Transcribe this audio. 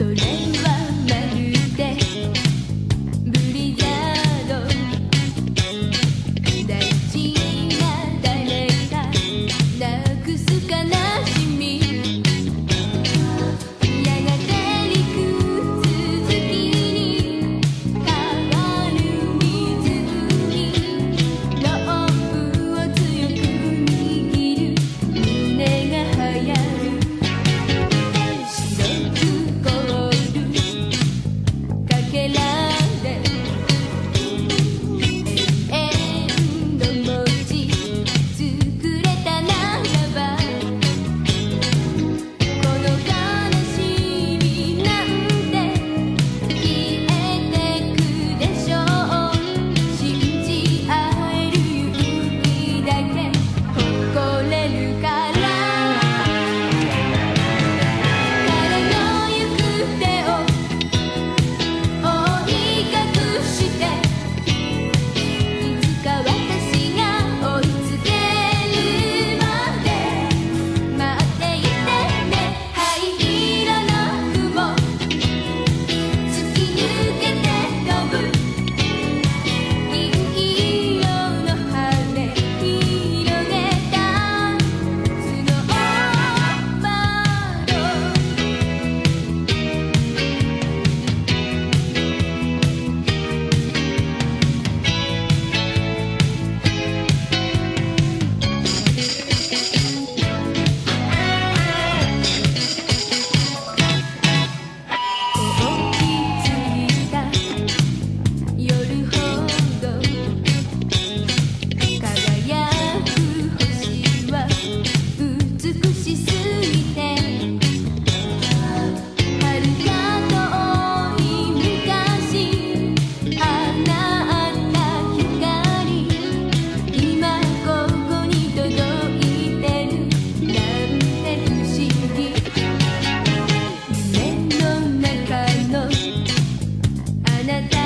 So the